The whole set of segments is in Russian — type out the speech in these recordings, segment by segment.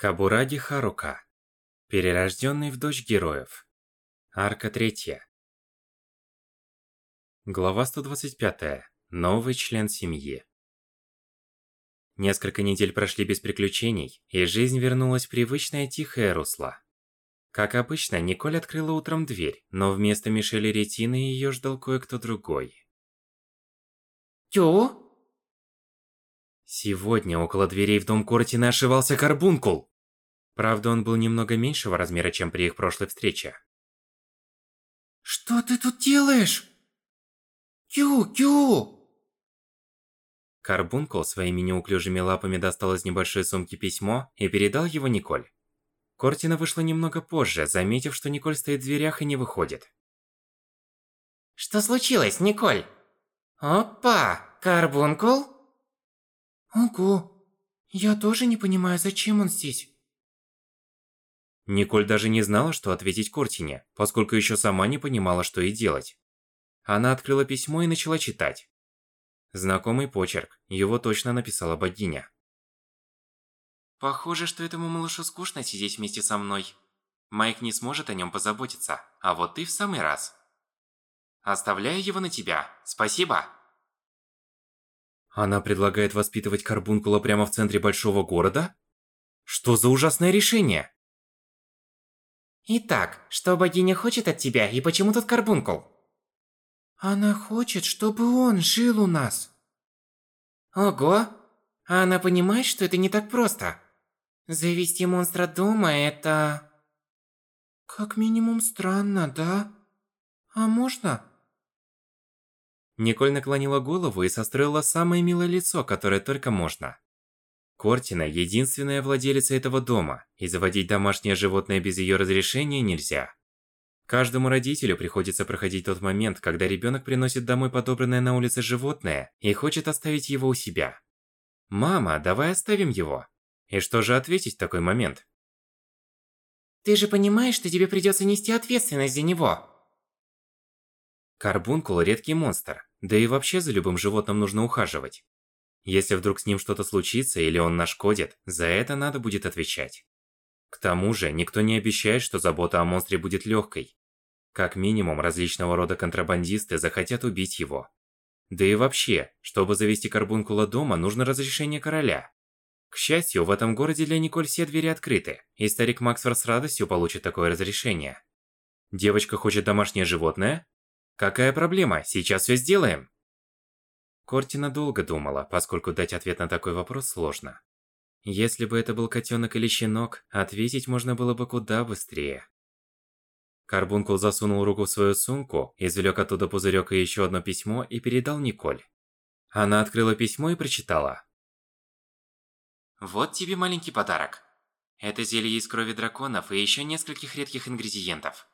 Кабураги Харука. Перерожденный в дочь героев. Арка третья. Глава 125. Новый член семьи. Несколько недель прошли без приключений, и жизнь вернулась в привычное тихое русло. Как обычно, Николь открыла утром дверь, но вместо Мишели Ретины ее ждал кое-кто другой. Тю? Сегодня около дверей в дом Кортина ошивался Карбункул. Правда, он был немного меньшего размера, чем при их прошлой встрече. Что ты тут делаешь? Кю-кю! Карбункул своими неуклюжими лапами достал из небольшой сумки письмо и передал его Николь. Кортина вышла немного позже, заметив, что Николь стоит в дверях и не выходит. Что случилось, Николь? Опа, Карбункул? Ого, я тоже не понимаю, зачем он здесь. Николь даже не знала, что ответить Кортине, поскольку еще сама не понимала, что и делать. Она открыла письмо и начала читать. Знакомый почерк, его точно написала богиня. Похоже, что этому малышу скучно сидеть вместе со мной. Майк не сможет о нем позаботиться, а вот ты в самый раз. Оставляю его на тебя. Спасибо. Она предлагает воспитывать карбункула прямо в центре большого города? Что за ужасное решение? Итак, что богиня хочет от тебя и почему тут карбункул? Она хочет, чтобы он жил у нас. Ого! А она понимает, что это не так просто. Завести монстра дома – это... Как минимум странно, да? А можно? Николь наклонила голову и состроила самое милое лицо, которое только можно. Кортина – единственная владелица этого дома, и заводить домашнее животное без ее разрешения нельзя. Каждому родителю приходится проходить тот момент, когда ребенок приносит домой подобранное на улице животное и хочет оставить его у себя. «Мама, давай оставим его». И что же ответить в такой момент? Ты же понимаешь, что тебе придется нести ответственность за него. Карбункул – редкий монстр, да и вообще за любым животным нужно ухаживать. Если вдруг с ним что-то случится или он нашкодит, за это надо будет отвечать. К тому же, никто не обещает, что забота о монстре будет легкой. Как минимум, различного рода контрабандисты захотят убить его. Да и вообще, чтобы завести карбункула дома, нужно разрешение короля. К счастью, в этом городе для Николь все двери открыты, и старик Максфор с радостью получит такое разрешение. Девочка хочет домашнее животное? Какая проблема? Сейчас все сделаем. Кортина долго думала, поскольку дать ответ на такой вопрос сложно. Если бы это был котенок или щенок, ответить можно было бы куда быстрее. Карбункул засунул руку в свою сумку, извлек оттуда пузырек и еще одно письмо и передал Николь. Она открыла письмо и прочитала. Вот тебе маленький подарок. Это зелье из крови драконов и еще нескольких редких ингредиентов.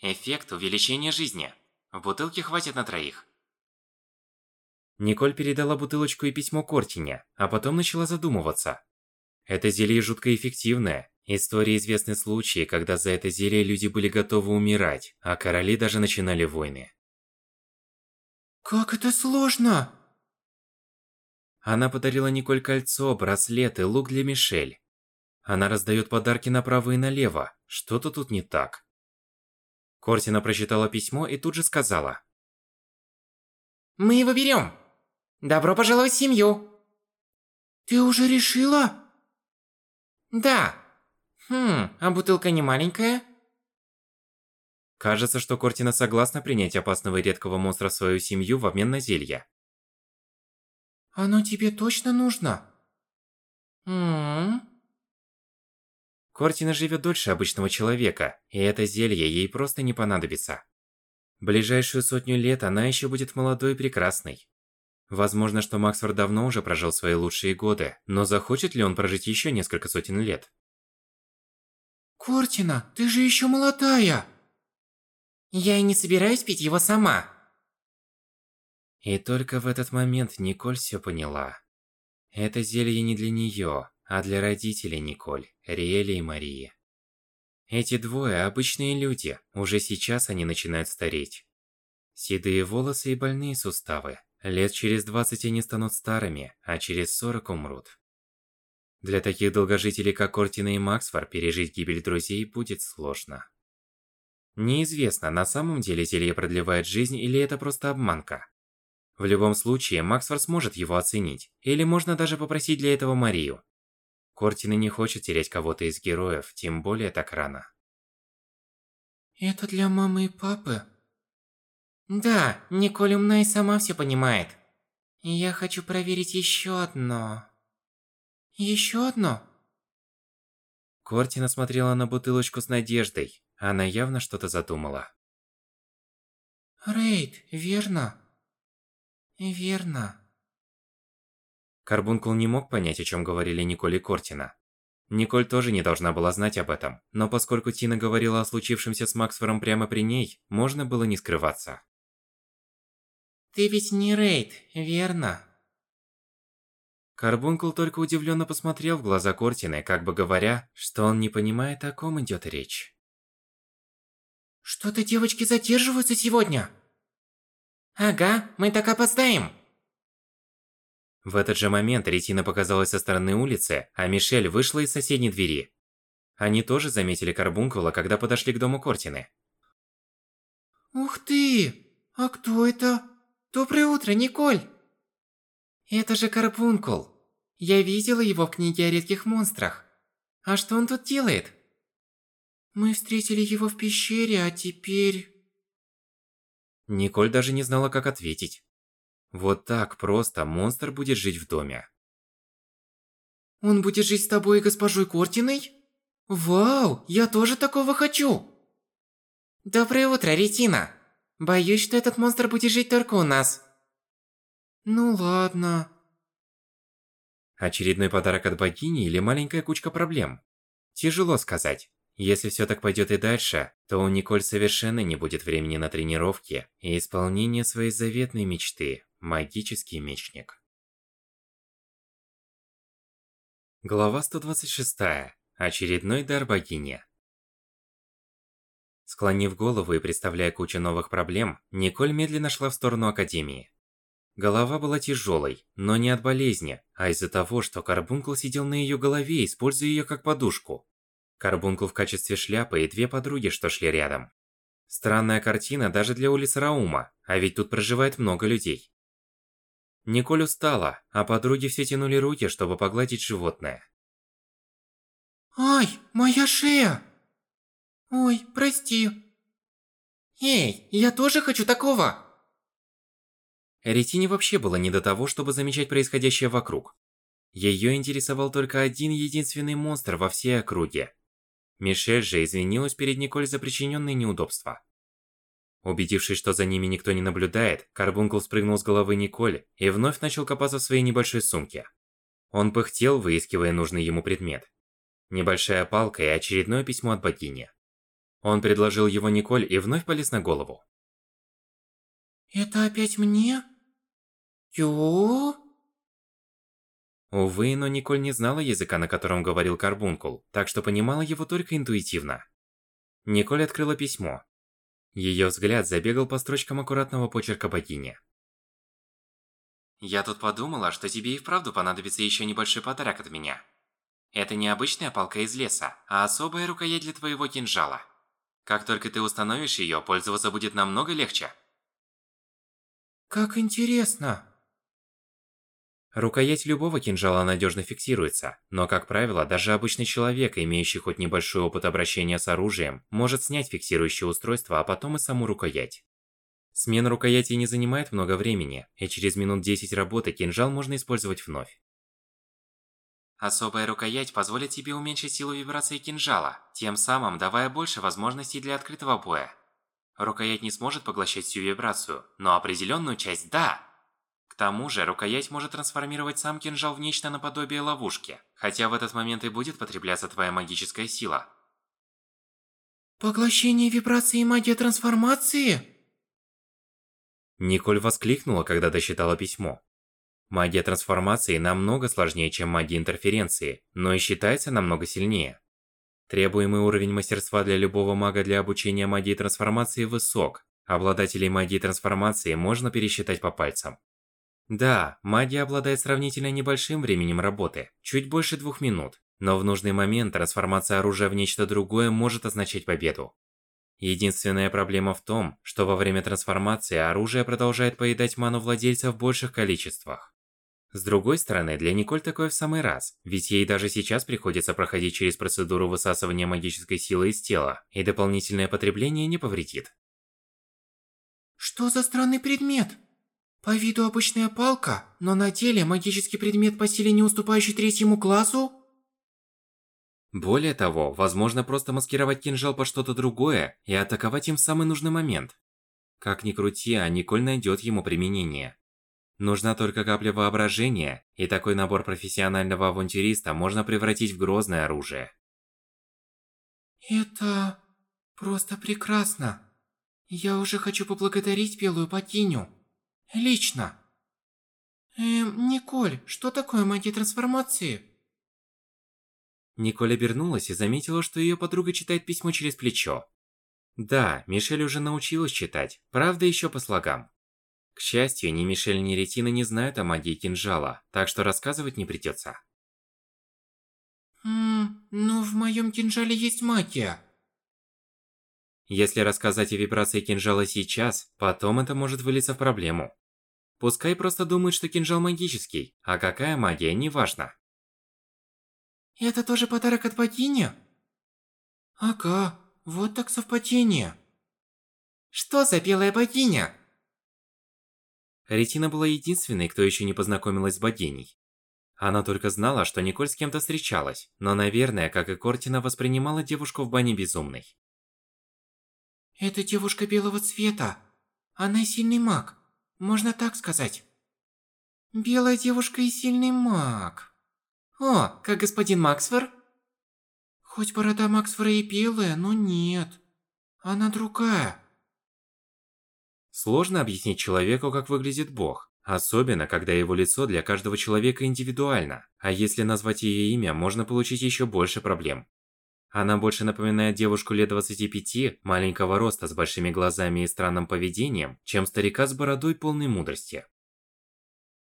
Эффект увеличения жизни. В бутылке хватит на троих. Николь передала бутылочку и письмо Кортине, а потом начала задумываться. Это зелье жутко эффективное. Истории известны случаи, когда за это зелье люди были готовы умирать, а короли даже начинали войны. Как это сложно! Она подарила Николь кольцо, браслет и лук для Мишель. Она раздает подарки направо и налево. Что-то тут не так. Кортина прочитала письмо и тут же сказала. «Мы его берем! Добро пожаловать в семью!» «Ты уже решила?» «Да. Хм, а бутылка не маленькая?» Кажется, что Кортина согласна принять опасного и редкого монстра в свою семью в обмен на зелье. «Оно тебе точно нужно?» «Ммм...» Кортина живет дольше обычного человека, и это зелье ей просто не понадобится. Ближайшую сотню лет она еще будет молодой и прекрасной. Возможно, что Максфорд давно уже прожил свои лучшие годы, но захочет ли он прожить еще несколько сотен лет? Кортина, ты же еще молодая! Я и не собираюсь пить его сама. И только в этот момент Николь все поняла. Это зелье не для нее, а для родителей Николь, Риэли и Марии. Эти двое – обычные люди, уже сейчас они начинают стареть. Седые волосы и больные суставы. Лет через 20 они станут старыми, а через 40 умрут. Для таких долгожителей, как Кортина и Максфор, пережить гибель друзей будет сложно. Неизвестно, на самом деле зелье продлевает жизнь или это просто обманка. В любом случае, Максфор сможет его оценить, или можно даже попросить для этого Марию. Кортина не хочет терять кого-то из героев, тем более так рано. Это для мамы и папы? Да, Николь умна и сама все понимает. Я хочу проверить еще одно. Еще одно? Кортина смотрела на бутылочку с надеждой. Она явно что-то задумала. Рейд, верно? Верно. Карбункул не мог понять, о чем говорили Николь и Кортина. Николь тоже не должна была знать об этом, но поскольку Тина говорила о случившемся с Максфором прямо при ней, можно было не скрываться. Ты ведь не Рейд, верно? Карбункул только удивленно посмотрел в глаза Кортины, как бы говоря, что он не понимает, о ком идет речь. Что-то девочки задерживаются сегодня. Ага, мы так опоздаем. В этот же момент Ретина показалась со стороны улицы, а Мишель вышла из соседней двери. Они тоже заметили Карбункула, когда подошли к дому Кортины. Ух ты! А кто это? Доброе утро, Николь! Это же Карбункул. Я видела его в книге о редких монстрах. А что он тут делает? Мы встретили его в пещере, а теперь... Николь даже не знала, как ответить. Вот так просто монстр будет жить в доме. Он будет жить с тобой и госпожой Кортиной? Вау, я тоже такого хочу! Доброе утро, Ретина! Боюсь, что этот монстр будет жить только у нас. Ну ладно. Очередной подарок от богини или маленькая кучка проблем? Тяжело сказать. Если все так пойдет и дальше, то у Николь совершенно не будет времени на тренировки и исполнение своей заветной мечты – магический мечник. Глава 126. Очередной дар богини. Склонив голову и представляя кучу новых проблем, Николь медленно шла в сторону Академии. Голова была тяжелой, но не от болезни, а из-за того, что Карбункл сидел на ее голове, используя ее как подушку. Карбункл в качестве шляпы и две подруги, что шли рядом. Странная картина даже для улицы Раума, а ведь тут проживает много людей. Николь устала, а подруги все тянули руки, чтобы погладить животное. Ай, моя шея! Ой, прости. Эй, я тоже хочу такого! Ретине вообще было не до того, чтобы замечать происходящее вокруг. Ее интересовал только один единственный монстр во всей округе Мишель же извинилась перед Николь за причиненные неудобства. Убедившись, что за ними никто не наблюдает, Карбункл спрыгнул с головы Николь и вновь начал копаться в своей небольшой сумке. Он пыхтел, выискивая нужный ему предмет. Небольшая палка и очередное письмо от богини. Он предложил его Николь и вновь полез на голову. «Это опять мне? Ё?» Увы, но Николь не знала языка, на котором говорил Карбункул, так что понимала его только интуитивно. Николь открыла письмо. Ее взгляд забегал по строчкам аккуратного почерка богини. «Я тут подумала, что тебе и вправду понадобится еще небольшой подарок от меня. Это не обычная палка из леса, а особая рукоять для твоего кинжала. Как только ты установишь ее, пользоваться будет намного легче». «Как интересно!» Рукоять любого кинжала надежно фиксируется, но, как правило, даже обычный человек, имеющий хоть небольшой опыт обращения с оружием, может снять фиксирующее устройство, а потом и саму рукоять. Смена рукояти не занимает много времени, и через минут 10 работы кинжал можно использовать вновь. Особая рукоять позволит тебе уменьшить силу вибрации кинжала, тем самым давая больше возможностей для открытого боя. Рукоять не сможет поглощать всю вибрацию, но определенную часть – да! Тому же, рукоять может трансформировать сам кинжал в нечто наподобие ловушки, хотя в этот момент и будет потребляться твоя магическая сила. Поглощение вибрации и магия трансформации? Николь воскликнула, когда досчитала письмо. Магия трансформации намного сложнее, чем магия интерференции, но и считается намного сильнее. Требуемый уровень мастерства для любого мага для обучения магии трансформации высок. Обладателей магии трансформации можно пересчитать по пальцам. Да, магия обладает сравнительно небольшим временем работы, чуть больше двух минут, но в нужный момент трансформация оружия в нечто другое может означать победу. Единственная проблема в том, что во время трансформации оружие продолжает поедать ману владельца в больших количествах. С другой стороны, для Николь такое в самый раз, ведь ей даже сейчас приходится проходить через процедуру высасывания магической силы из тела, и дополнительное потребление не повредит. Что за странный предмет? По виду обычная палка, но на деле магический предмет по силе не уступающий третьему классу? Более того, возможно просто маскировать кинжал под что-то другое и атаковать им в самый нужный момент. Как ни крути, а Николь найдет ему применение. Нужна только капля воображения, и такой набор профессионального авантюриста можно превратить в грозное оружие. Это просто прекрасно. Я уже хочу поблагодарить белую богиню. Лично. Эм, Николь, что такое магия трансформации? Николь обернулась и заметила, что ее подруга читает письмо через плечо. Да, Мишель уже научилась читать, правда еще по слогам. К счастью, ни Мишель, ни Ретина не знают о магии кинжала, так что рассказывать не придется. Хм, но в моем кинжале есть магия. Если рассказать о вибрации кинжала сейчас, потом это может вылиться в проблему. Пускай просто думают, что кинжал магический, а какая магия, неважно. Это тоже подарок от богини? Ага, вот так совпадение. Что за белая богиня? Ретина была единственной, кто еще не познакомилась с богиней. Она только знала, что Николь с кем-то встречалась, но, наверное, как и Кортина, воспринимала девушку в бане безумной. Это девушка белого цвета. Она сильный маг. Можно так сказать. Белая девушка и сильный маг. «О, как господин Максфор?» «Хоть борода Максфора и белая, но нет. Она другая». Сложно объяснить человеку, как выглядит бог. Особенно, когда его лицо для каждого человека индивидуально. А если назвать ее имя, можно получить еще больше проблем. Она больше напоминает девушку лет 25, маленького роста с большими глазами и странным поведением, чем старика с бородой полной мудрости.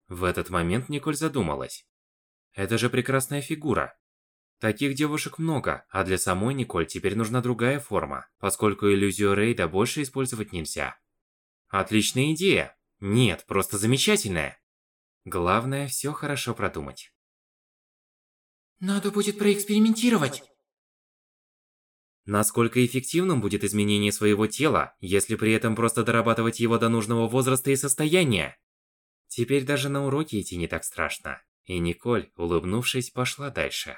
В этот момент Николь задумалась. Это же прекрасная фигура. Таких девушек много, а для самой Николь теперь нужна другая форма, поскольку иллюзию рейда больше использовать нельзя. Отличная идея. Нет, просто замечательная. Главное, все хорошо продумать. Надо будет проэкспериментировать. Насколько эффективным будет изменение своего тела, если при этом просто дорабатывать его до нужного возраста и состояния? Теперь даже на уроки идти не так страшно. И Николь, улыбнувшись, пошла дальше.